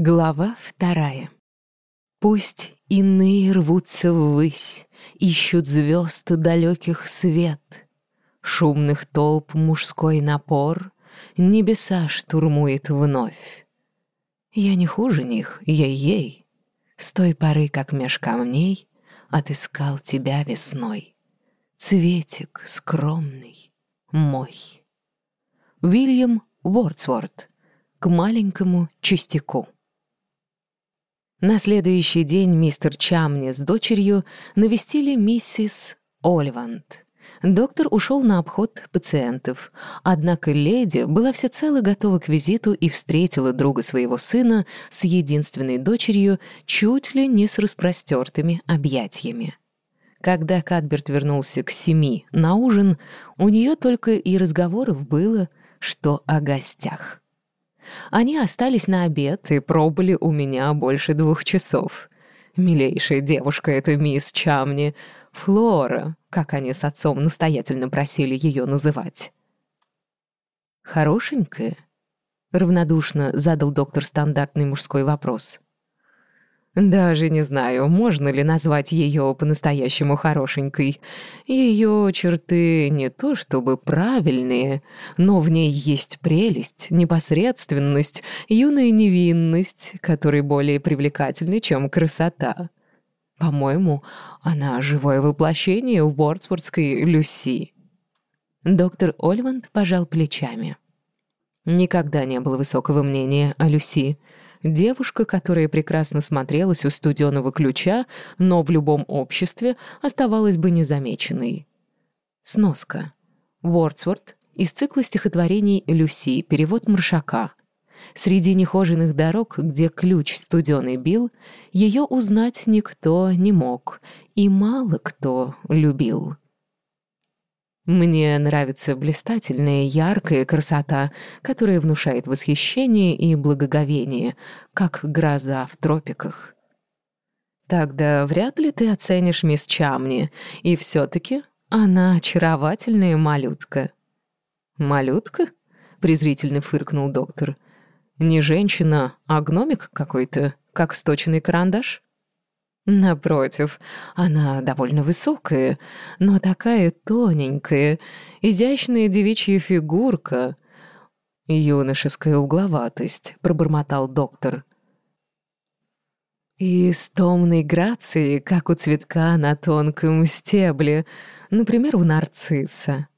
Глава вторая. Пусть иные рвутся ввысь, Ищут звезд далеких свет. Шумных толп мужской напор Небеса штурмует вновь. Я не хуже них, ей-ей. С той поры, как меж камней Отыскал тебя весной. Цветик скромный мой. Уильям Вордсворт. К маленькому частику. На следующий день мистер Чамни с дочерью навестили миссис Оливанд. Доктор ушел на обход пациентов, однако леди была всецело готова к визиту и встретила друга своего сына с единственной дочерью чуть ли не с распростертыми объятиями. Когда Кадберт вернулся к семи на ужин, у нее только и разговоров было, что о гостях. Они остались на обед и пробыли у меня больше двух часов. Милейшая девушка эта мисс Чамни, Флора, как они с отцом настоятельно просили ее называть. «Хорошенькая?» — равнодушно задал доктор стандартный мужской вопрос. Даже не знаю, можно ли назвать ее по-настоящему хорошенькой. Ее черты не то чтобы правильные, но в ней есть прелесть, непосредственность, юная невинность, которые более привлекательны, чем красота. По-моему, она живое воплощение уордсвордской Люси. Доктор Ольванд пожал плечами. Никогда не было высокого мнения о Люси — Девушка, которая прекрасно смотрелась у студеного ключа, но в любом обществе оставалась бы незамеченной. Сноска. Вордсворт из цикла стихотворений «Люси», перевод Маршака. Среди нехоженных дорог, где ключ студеный бил, ее узнать никто не мог, и мало кто любил. Мне нравится блистательная, яркая красота, которая внушает восхищение и благоговение, как гроза в тропиках. Тогда вряд ли ты оценишь мисс Чамни, и все-таки она очаровательная малютка. «Малютка?» — презрительно фыркнул доктор. «Не женщина, а гномик какой-то, как сточенный карандаш?» Напротив, она довольно высокая, но такая тоненькая, изящная девичья фигурка. Юношеская угловатость, пробормотал доктор. И с томной грацией, как у цветка на тонком стебле, например, у нарцисса.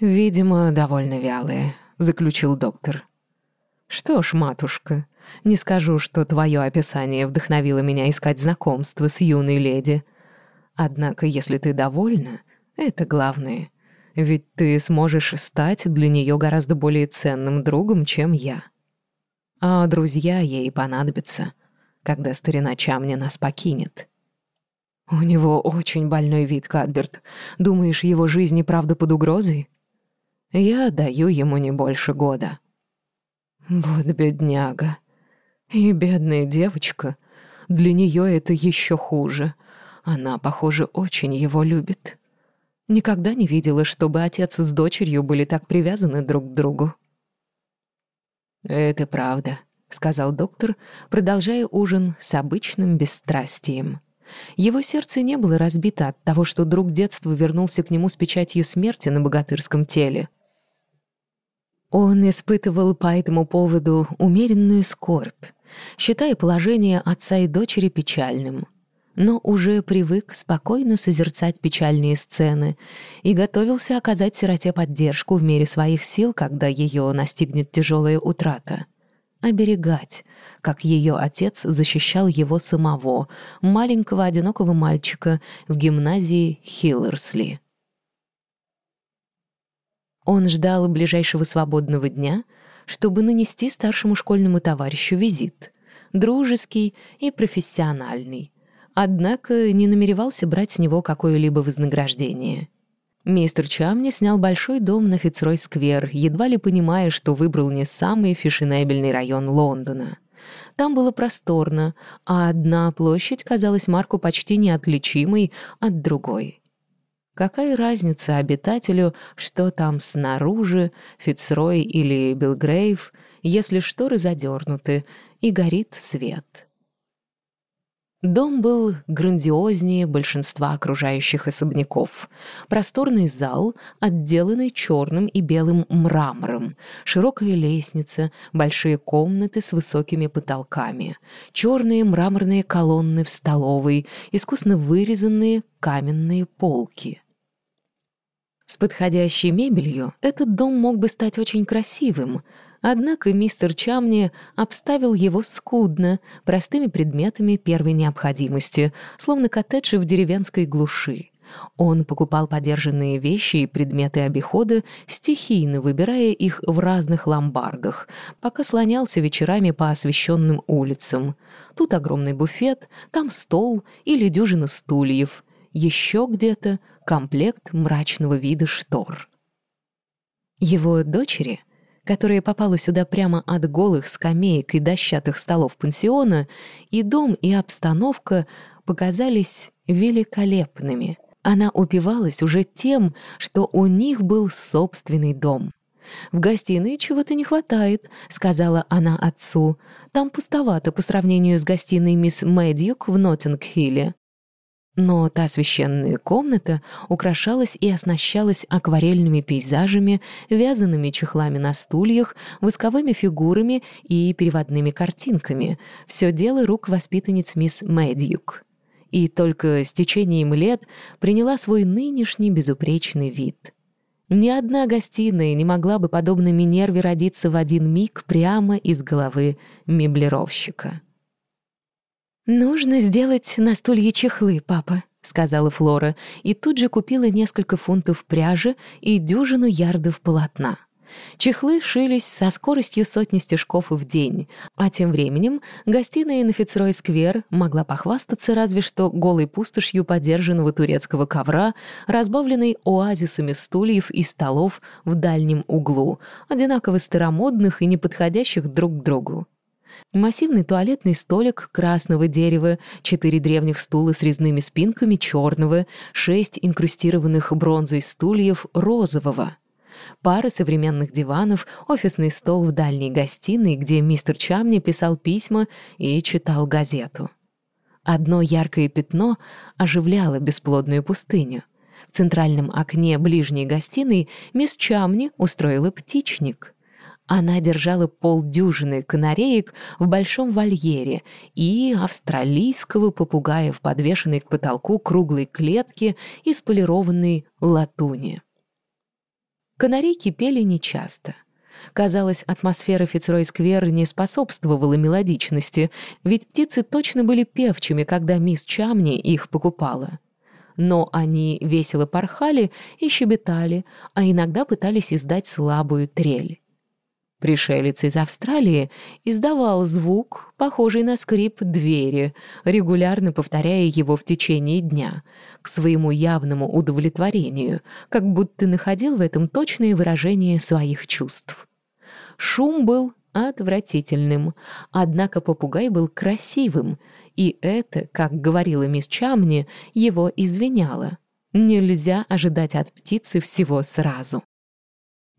«Видимо, довольно вялые», — заключил доктор. «Что ж, матушка, не скажу, что твое описание вдохновило меня искать знакомство с юной леди. Однако, если ты довольна, это главное. Ведь ты сможешь стать для нее гораздо более ценным другом, чем я. А друзья ей понадобятся, когда старина Чамни нас покинет. У него очень больной вид, Кадберт. Думаешь, его жизнь и правда под угрозой? Я даю ему не больше года. Вот бедняга. И бедная девочка, для нее это еще хуже. Она, похоже, очень его любит. Никогда не видела, чтобы отец с дочерью были так привязаны друг к другу. «Это правда», — сказал доктор, продолжая ужин с обычным бесстрастием. Его сердце не было разбито от того, что друг детства вернулся к нему с печатью смерти на богатырском теле. Он испытывал по этому поводу умеренную скорбь, считая положение отца и дочери печальным, но уже привык спокойно созерцать печальные сцены и готовился оказать сироте поддержку в мере своих сил, когда ее настигнет тяжелая утрата. Оберегать, как ее отец защищал его самого, маленького одинокого мальчика в гимназии Хиллерсли. Он ждал ближайшего свободного дня — чтобы нанести старшему школьному товарищу визит, дружеский и профессиональный, однако не намеревался брать с него какое-либо вознаграждение. Мистер Чамни снял большой дом на Фицрой-сквер, едва ли понимая, что выбрал не самый фешенебельный район Лондона. Там было просторно, а одна площадь казалась Марку почти неотличимой от другой. Какая разница обитателю, что там снаружи, Фицрой или Билгрейв, если шторы задернуты, и горит свет. Дом был грандиознее большинства окружающих особняков. Просторный зал, отделанный черным и белым мрамором, широкая лестница, большие комнаты с высокими потолками, черные мраморные колонны в столовой, искусно вырезанные каменные полки. С подходящей мебелью этот дом мог бы стать очень красивым — Однако мистер Чамни обставил его скудно, простыми предметами первой необходимости, словно коттеджи в деревенской глуши. Он покупал подержанные вещи и предметы обихода, стихийно выбирая их в разных ломбардах, пока слонялся вечерами по освещенным улицам. Тут огромный буфет, там стол или дюжина стульев. Еще где-то комплект мрачного вида штор. Его дочери — которая попала сюда прямо от голых скамеек и дощатых столов пансиона, и дом, и обстановка показались великолепными. Она упивалась уже тем, что у них был собственный дом. «В гостиной чего-то не хватает», — сказала она отцу. «Там пустовато по сравнению с гостиной мисс Мэдьюк в Ноттинг-Хилле». Но та священная комната украшалась и оснащалась акварельными пейзажами, вязаными чехлами на стульях, восковыми фигурами и переводными картинками. Все дело рук воспитанниц мисс Мэдьюк. И только с течением лет приняла свой нынешний безупречный вид. Ни одна гостиная не могла бы, подобно Минерве, родиться в один миг прямо из головы меблировщика. «Нужно сделать на стулье чехлы, папа», — сказала Флора, и тут же купила несколько фунтов пряжи и дюжину ярдов полотна. Чехлы шились со скоростью сотни стежков в день, а тем временем гостиная на Фицрой-сквер могла похвастаться разве что голой пустошью подержанного турецкого ковра, разбавленной оазисами стульев и столов в дальнем углу, одинаково старомодных и неподходящих друг к другу. Массивный туалетный столик красного дерева, четыре древних стула с резными спинками черного, шесть инкрустированных бронзой стульев розового. Пара современных диванов, офисный стол в дальней гостиной, где мистер Чамни писал письма и читал газету. Одно яркое пятно оживляло бесплодную пустыню. В центральном окне ближней гостиной мисс Чамни устроила птичник — она держала полдюжины канареек в большом вольере и австралийского попугая в подвешенной к потолку круглой клетке из полированной латуни. Канарейки пели нечасто. Казалось, атмосфера Фицрой-сквер не способствовала мелодичности, ведь птицы точно были певчими, когда мисс Чамни их покупала. Но они весело порхали и щебетали, а иногда пытались издать слабую трель. Пришелец из Австралии издавал звук, похожий на скрип двери, регулярно повторяя его в течение дня, к своему явному удовлетворению, как будто находил в этом точное выражение своих чувств. Шум был отвратительным, однако попугай был красивым, и это, как говорила мисс Чамни, его извиняло. Нельзя ожидать от птицы всего сразу.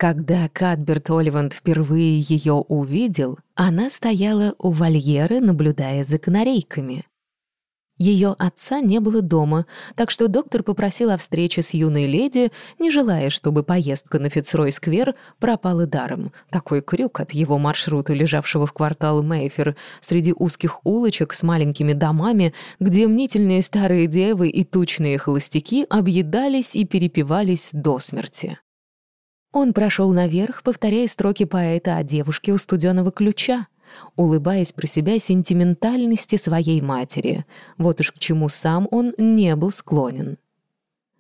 Когда Кадберт Оливанд впервые ее увидел, она стояла у вольеры, наблюдая за канарейками. Ее отца не было дома, так что доктор попросил о встрече с юной леди, не желая, чтобы поездка на Фицрой-сквер пропала даром. Такой крюк от его маршрута, лежавшего в квартал Мейфер, среди узких улочек с маленькими домами, где мнительные старые девы и тучные холостяки объедались и перепивались до смерти. Он прошел наверх, повторяя строки поэта о девушке у студеного ключа, улыбаясь про себя сентиментальности своей матери. Вот уж к чему сам он не был склонен.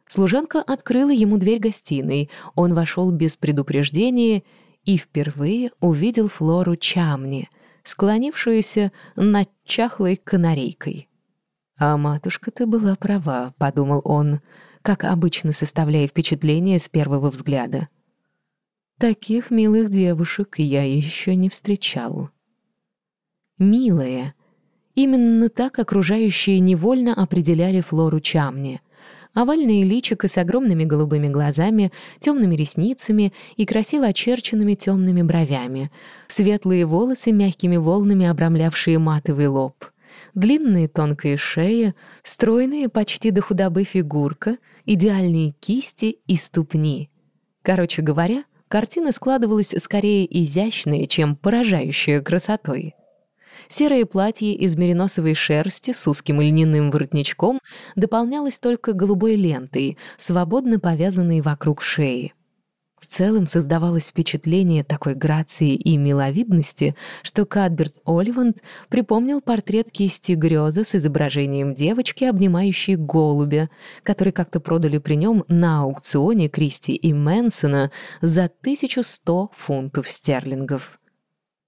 Служанка открыла ему дверь гостиной. Он вошел без предупреждения и впервые увидел Флору Чамни, склонившуюся над чахлой канарейкой. «А матушка-то была права», — подумал он, как обычно составляя впечатление с первого взгляда. Таких милых девушек я еще не встречал. Милая. Именно так окружающие невольно определяли Флору Чамни. Овальное личико с огромными голубыми глазами, темными ресницами и красиво очерченными темными бровями. Светлые волосы, мягкими волнами обрамлявшие матовый лоб. Длинные тонкие шеи, стройные почти до худобы фигурка, идеальные кисти и ступни. Короче говоря, картина складывалась скорее изящная, чем поражающая красотой. Серое платье из мериносовой шерсти с узким льняным воротничком дополнялось только голубой лентой, свободно повязанной вокруг шеи. В целом создавалось впечатление такой грации и миловидности, что Кадберт Оливанд припомнил портрет кисти Грёза с изображением девочки, обнимающей голубя, который как-то продали при нем на аукционе Кристи и Мэнсона за 1100 фунтов стерлингов.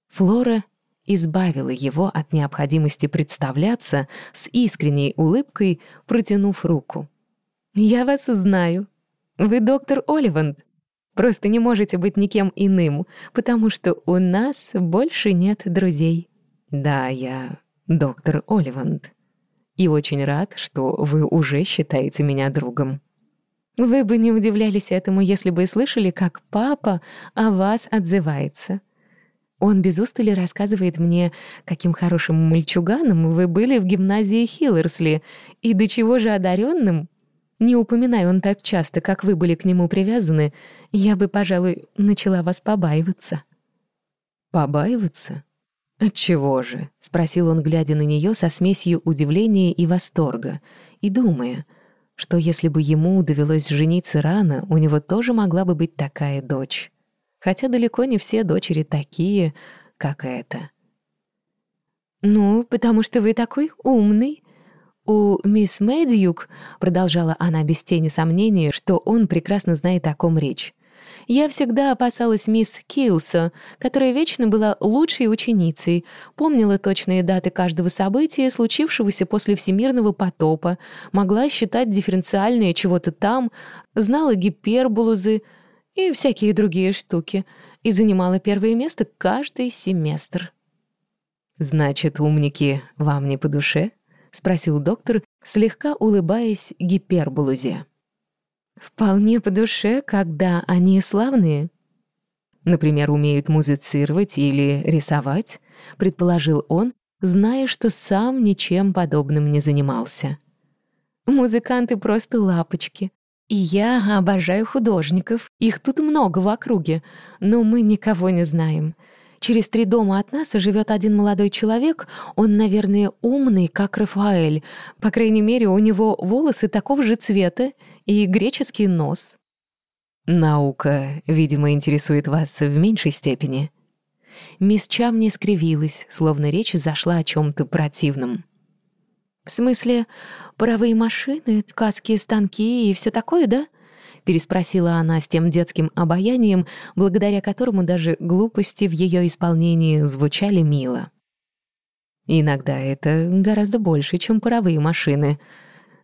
Флора избавила его от необходимости представляться с искренней улыбкой, протянув руку. «Я вас знаю. Вы доктор Оливанд. Просто не можете быть никем иным, потому что у нас больше нет друзей». «Да, я доктор Оливанд. И очень рад, что вы уже считаете меня другом». «Вы бы не удивлялись этому, если бы слышали, как папа о вас отзывается. Он без устали рассказывает мне, каким хорошим мальчуганом вы были в гимназии Хиллерсли, и до чего же одаренным. Не упоминая он так часто, как вы были к нему привязаны, я бы, пожалуй, начала вас побаиваться». «Побаиваться? Отчего же?» — спросил он, глядя на нее со смесью удивления и восторга, и думая, что если бы ему довелось жениться рано, у него тоже могла бы быть такая дочь хотя далеко не все дочери такие, как эта. «Ну, потому что вы такой умный», «У мисс Мэдьюк», — продолжала она без тени сомнения, что он прекрасно знает, о ком речь. «Я всегда опасалась мисс Килса, которая вечно была лучшей ученицей, помнила точные даты каждого события, случившегося после всемирного потопа, могла считать дифференциальные чего-то там, знала гиперболузы, и всякие другие штуки, и занимала первое место каждый семестр. «Значит, умники вам не по душе?» — спросил доктор, слегка улыбаясь гиперболузе. «Вполне по душе, когда они славные». «Например, умеют музицировать или рисовать», — предположил он, зная, что сам ничем подобным не занимался. «Музыканты просто лапочки. И я обожаю художников. Их тут много в округе, но мы никого не знаем. Через три дома от нас живет один молодой человек. Он, наверное, умный, как Рафаэль. По крайней мере, у него волосы такого же цвета и греческий нос. Наука, видимо, интересует вас в меньшей степени. Мисс Чамни скривилась, словно речь зашла о чем-то противном. «В смысле, паровые машины, ткацкие станки и все такое, да?» Переспросила она с тем детским обаянием, благодаря которому даже глупости в ее исполнении звучали мило. Иногда это гораздо больше, чем паровые машины.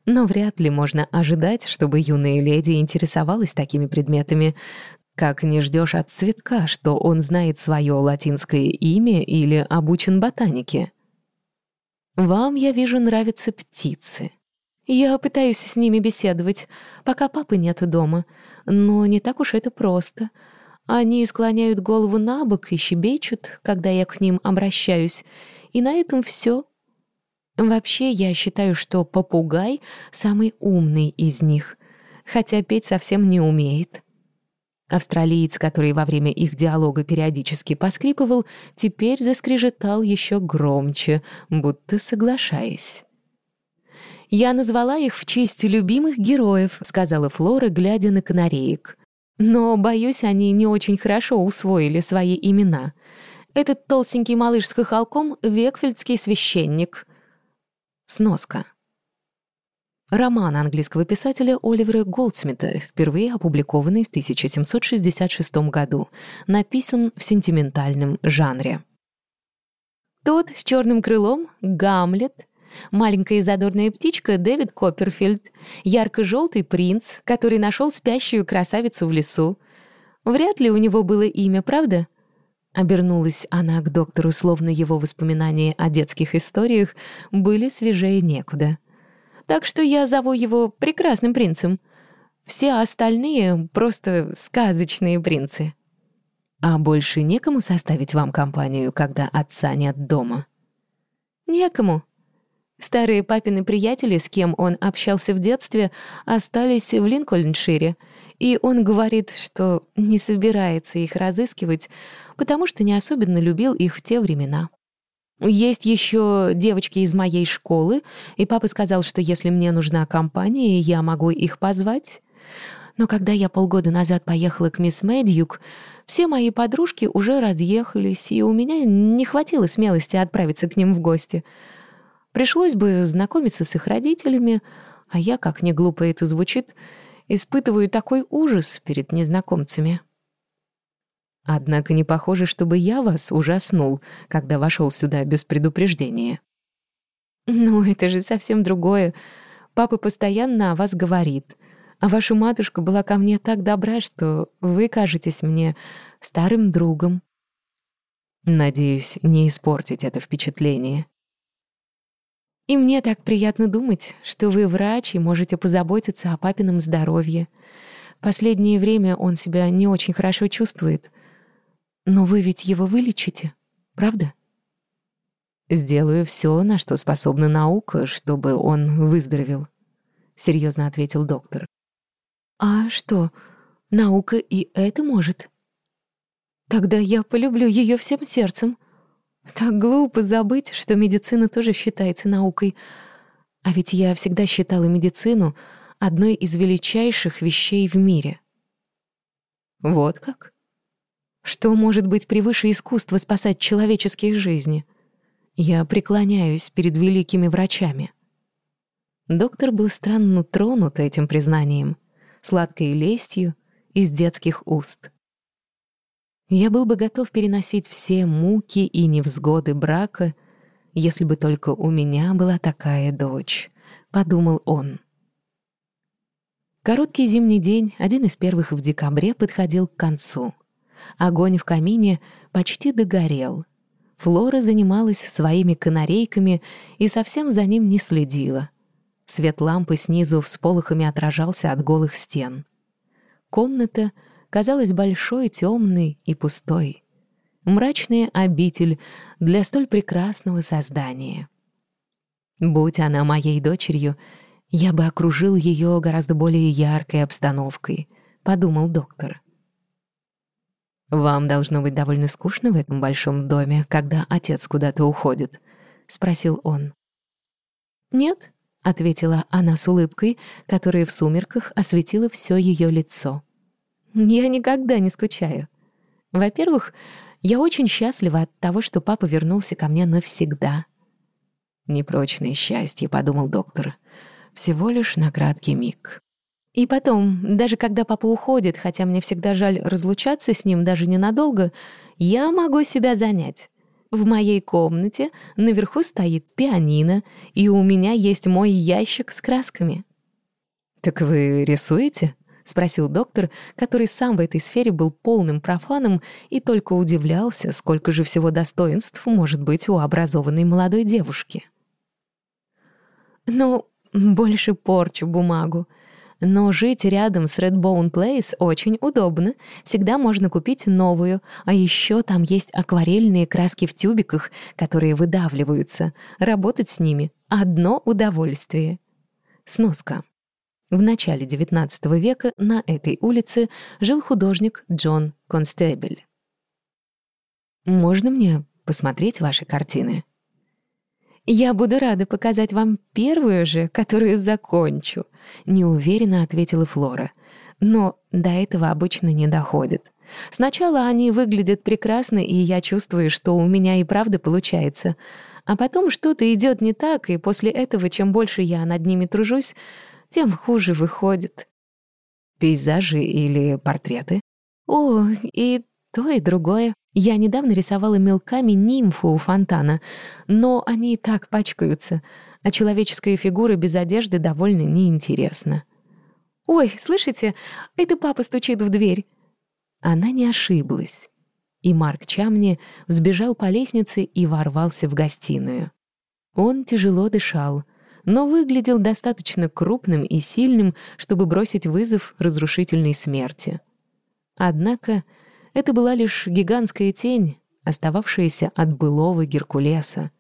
Но вряд ли можно ожидать, чтобы юная леди интересовалась такими предметами, как не ждешь от цветка, что он знает свое латинское имя или обучен ботанике. Вам, я вижу, нравятся птицы. Я пытаюсь с ними беседовать, пока папы нет дома. Но не так уж это просто. Они склоняют голову на бок и щебечут, когда я к ним обращаюсь. И на этом все. Вообще, я считаю, что попугай — самый умный из них, хотя петь совсем не умеет. Австралиец, который во время их диалога периодически поскрипывал, теперь заскрежетал еще громче, будто соглашаясь. «Я назвала их в честь любимых героев», — сказала Флора, глядя на канареек. «Но, боюсь, они не очень хорошо усвоили свои имена. Этот толстенький малыш с хохолком — векфельдский священник». Сноска. Роман английского писателя Оливера Голдсмита, впервые опубликованный в 1766 году, написан в сентиментальном жанре. Тот с черным крылом — Гамлет, маленькая задорная птичка — Дэвид Копперфильд, ярко-желтый принц, который нашел спящую красавицу в лесу. Вряд ли у него было имя, правда? Обернулась она к доктору, словно его воспоминания о детских историях были свежее некуда — Так что я зову его прекрасным принцем. Все остальные — просто сказочные принцы. А больше некому составить вам компанию, когда отца нет дома? Некому. Старые папины приятели, с кем он общался в детстве, остались в Линкольншире, и он говорит, что не собирается их разыскивать, потому что не особенно любил их в те времена. Есть еще девочки из моей школы, и папа сказал, что если мне нужна компания, я могу их позвать. Но когда я полгода назад поехала к мисс Мэдьюк, все мои подружки уже разъехались, и у меня не хватило смелости отправиться к ним в гости — Пришлось бы знакомиться с их родителями, а я, как не глупо это звучит, испытываю такой ужас перед незнакомцами. Однако не похоже, чтобы я вас ужаснул, когда вошел сюда без предупреждения. Ну, это же совсем другое. Папа постоянно о вас говорит. А ваша матушка была ко мне так добра, что вы кажетесь мне старым другом. Надеюсь, не испортить это впечатление. И мне так приятно думать, что вы врач и можете позаботиться о папином здоровье. Последнее время он себя не очень хорошо чувствует. Но вы ведь его вылечите, правда? Сделаю все, на что способна наука, чтобы он выздоровел, серьезно ответил доктор. А что, наука и это может? Тогда я полюблю ее всем сердцем. Так глупо забыть, что медицина тоже считается наукой. А ведь я всегда считала медицину одной из величайших вещей в мире. Вот как? Что может быть превыше искусства спасать человеческие жизни? Я преклоняюсь перед великими врачами. Доктор был странно тронут этим признанием, сладкой лестью из детских уст. Я был бы готов переносить все муки и невзгоды брака, если бы только у меня была такая дочь, — подумал он. Короткий зимний день, один из первых в декабре, подходил к концу. Огонь в камине почти догорел. Флора занималась своими канарейками и совсем за ним не следила. Свет лампы снизу всполохами отражался от голых стен. Комната — казалась большой, темной и пустой. Мрачная обитель для столь прекрасного создания. Будь она моей дочерью, я бы окружил ее гораздо более яркой обстановкой, подумал доктор. «Вам должно быть довольно скучно в этом большом доме, когда отец куда-то уходит?» — спросил он. «Нет», — ответила она с улыбкой, которая в сумерках осветила все ее лицо. Я никогда не скучаю. Во-первых, я очень счастлива от того, что папа вернулся ко мне навсегда. «Непрочное счастье», — подумал доктор. «Всего лишь на краткий миг». И потом, даже когда папа уходит, хотя мне всегда жаль разлучаться с ним даже ненадолго, я могу себя занять. В моей комнате наверху стоит пианино, и у меня есть мой ящик с красками. «Так вы рисуете?» — спросил доктор, который сам в этой сфере был полным профаном и только удивлялся, сколько же всего достоинств может быть у образованной молодой девушки. «Ну, больше порчу бумагу. Но жить рядом с Redbone Place очень удобно. Всегда можно купить новую. А еще там есть акварельные краски в тюбиках, которые выдавливаются. Работать с ними — одно удовольствие». Сноска. В начале XIX века на этой улице жил художник Джон Констебель. «Можно мне посмотреть ваши картины?» «Я буду рада показать вам первую же, которую закончу», — неуверенно ответила Флора. «Но до этого обычно не доходит. Сначала они выглядят прекрасно, и я чувствую, что у меня и правда получается. А потом что-то идет не так, и после этого, чем больше я над ними тружусь, тем хуже выходит. Пейзажи или портреты? О, и то, и другое. Я недавно рисовала мелками нимфу у фонтана, но они и так пачкаются, а человеческая фигура без одежды довольно неинтересна. «Ой, слышите, это папа стучит в дверь». Она не ошиблась. И Марк Чамни взбежал по лестнице и ворвался в гостиную. Он тяжело дышал, но выглядел достаточно крупным и сильным, чтобы бросить вызов разрушительной смерти. Однако это была лишь гигантская тень, остававшаяся от былого Геркулеса.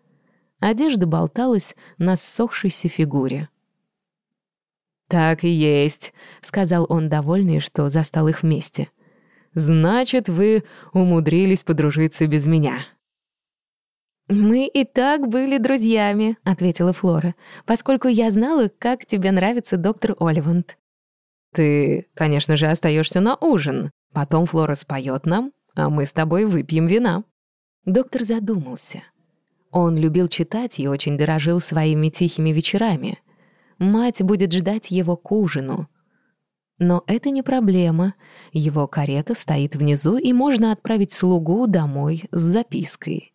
Одежда болталась на ссохшейся фигуре. «Так и есть», — сказал он, довольный, что застал их вместе. «Значит, вы умудрились подружиться без меня». «Мы и так были друзьями», — ответила Флора, «поскольку я знала, как тебе нравится доктор Оливанд». «Ты, конечно же, остаешься на ужин. Потом Флора споет нам, а мы с тобой выпьем вина». Доктор задумался. Он любил читать и очень дорожил своими тихими вечерами. Мать будет ждать его к ужину. Но это не проблема. Его карета стоит внизу, и можно отправить слугу домой с запиской.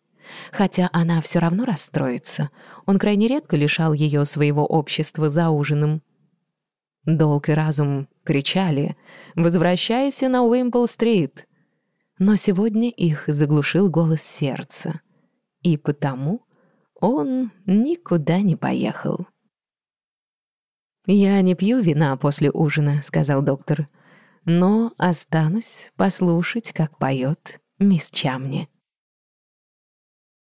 Хотя она все равно расстроится. Он крайне редко лишал ее своего общества за ужином. Долг и разум кричали «Возвращайся на Уимпл-стрит!» Но сегодня их заглушил голос сердца. И потому он никуда не поехал. «Я не пью вина после ужина», — сказал доктор, «но останусь послушать, как поет мисс Чамни».